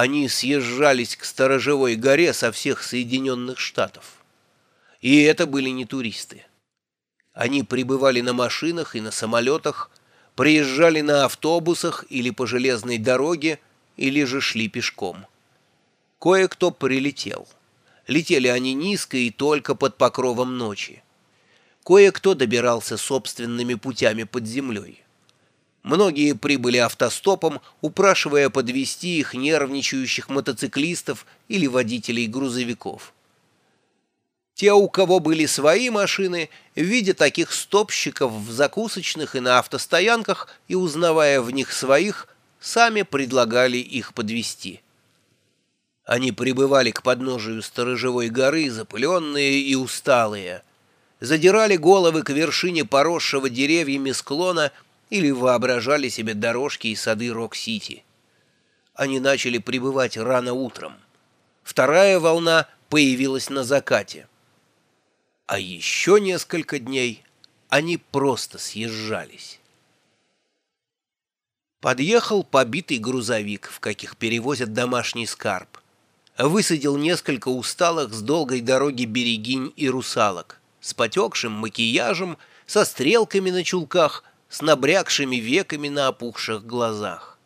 Они съезжались к Сторожевой горе со всех Соединенных Штатов. И это были не туристы. Они прибывали на машинах и на самолетах, приезжали на автобусах или по железной дороге, или же шли пешком. Кое-кто прилетел. Летели они низко и только под покровом ночи. Кое-кто добирался собственными путями под землей. Многие прибыли автостопом, упрашивая подвести их нервничающих мотоциклистов или водителей грузовиков. Те, у кого были свои машины, видя таких стопщиков в закусочных и на автостоянках и узнавая в них своих, сами предлагали их подвести. Они прибывали к подножию сторожевой горы, запыленные и усталые, задирали головы к вершине поросшего деревьями склона или воображали себе дорожки и сады Рок-Сити. Они начали прибывать рано утром. Вторая волна появилась на закате. А еще несколько дней они просто съезжались. Подъехал побитый грузовик, в каких перевозят домашний скарб. Высадил несколько усталых с долгой дороги берегинь и русалок, с потекшим макияжем, со стрелками на чулках, с набрякшими веками на опухших глазах.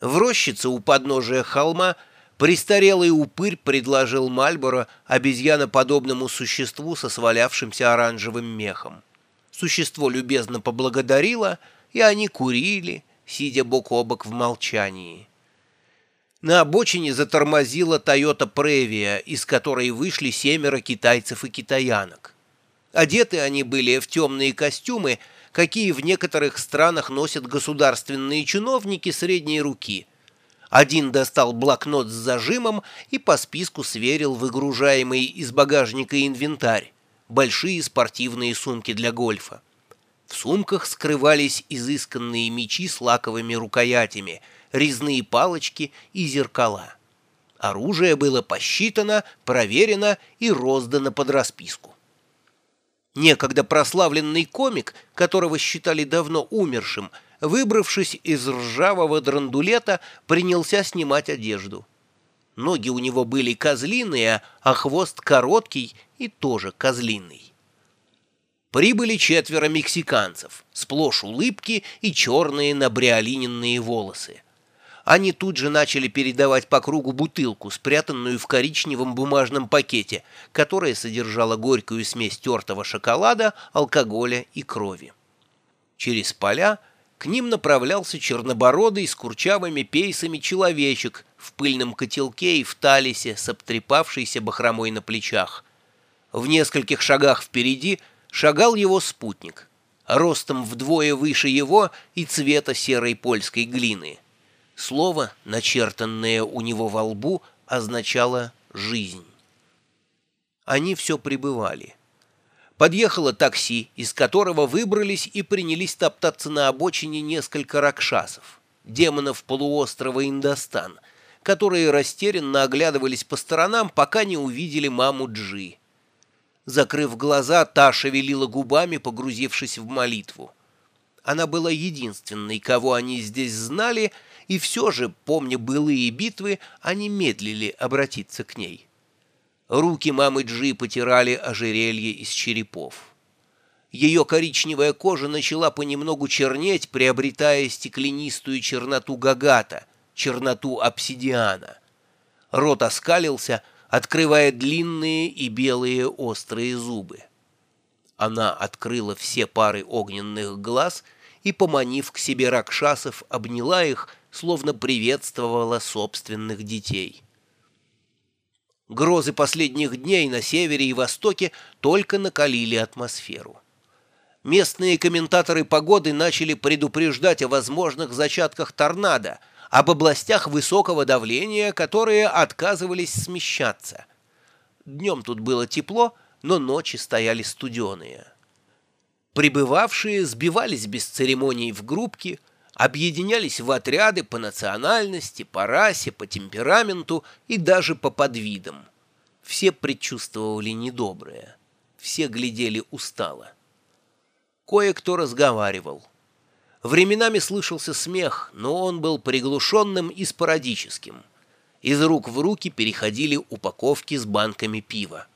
В рощице у подножия холма престарелый упырь предложил Мальборо обезьяноподобному существу со свалявшимся оранжевым мехом. Существо любезно поблагодарило, и они курили, сидя бок о бок в молчании. На обочине затормозила Тойота Превия, из которой вышли семеро китайцев и китаянок. Одеты они были в темные костюмы, какие в некоторых странах носят государственные чиновники средней руки. Один достал блокнот с зажимом и по списку сверил выгружаемый из багажника инвентарь, большие спортивные сумки для гольфа. В сумках скрывались изысканные мечи с лаковыми рукоятями, резные палочки и зеркала. Оружие было посчитано, проверено и роздано под расписку. Некогда прославленный комик, которого считали давно умершим, выбравшись из ржавого драндулета, принялся снимать одежду. Ноги у него были козлиные, а хвост короткий и тоже козлиный. Прибыли четверо мексиканцев, сплошь улыбки и черные набриолиненные волосы они тут же начали передавать по кругу бутылку, спрятанную в коричневом бумажном пакете, которая содержала горькую смесь тертого шоколада, алкоголя и крови. Через поля к ним направлялся чернобородый с курчавыми пейсами человечек в пыльном котелке и в талисе с обтрепавшейся бахромой на плечах. В нескольких шагах впереди шагал его спутник, ростом вдвое выше его и цвета серой польской глины — Слово, начертанное у него во лбу, означало «жизнь». Они все пребывали. Подъехало такси, из которого выбрались и принялись топтаться на обочине несколько ракшасов, демонов полуострова Индостан, которые растерянно оглядывались по сторонам, пока не увидели маму Джи. Закрыв глаза, та шевелила губами, погрузившись в молитву. Она была единственной, кого они здесь знали, и все же, помня былые битвы, они медлили обратиться к ней. Руки мамы Джи потирали ожерелье из черепов. Ее коричневая кожа начала понемногу чернеть, приобретая стеклянистую черноту гагата, черноту обсидиана. Рот оскалился, открывая длинные и белые острые зубы. Она открыла все пары огненных глаз и, поманив к себе ракшасов, обняла их, словно приветствовала собственных детей. Грозы последних дней на севере и востоке только накалили атмосферу. Местные комментаторы погоды начали предупреждать о возможных зачатках торнадо, об областях высокого давления, которые отказывались смещаться. Днем тут было тепло, но ночи стояли студеные. Прибывавшие сбивались без церемоний в группки, объединялись в отряды по национальности, по расе, по темпераменту и даже по подвидам. Все предчувствовали недоброе, все глядели устало. Кое-кто разговаривал. Временами слышался смех, но он был приглушенным и спорадическим. Из рук в руки переходили упаковки с банками пива.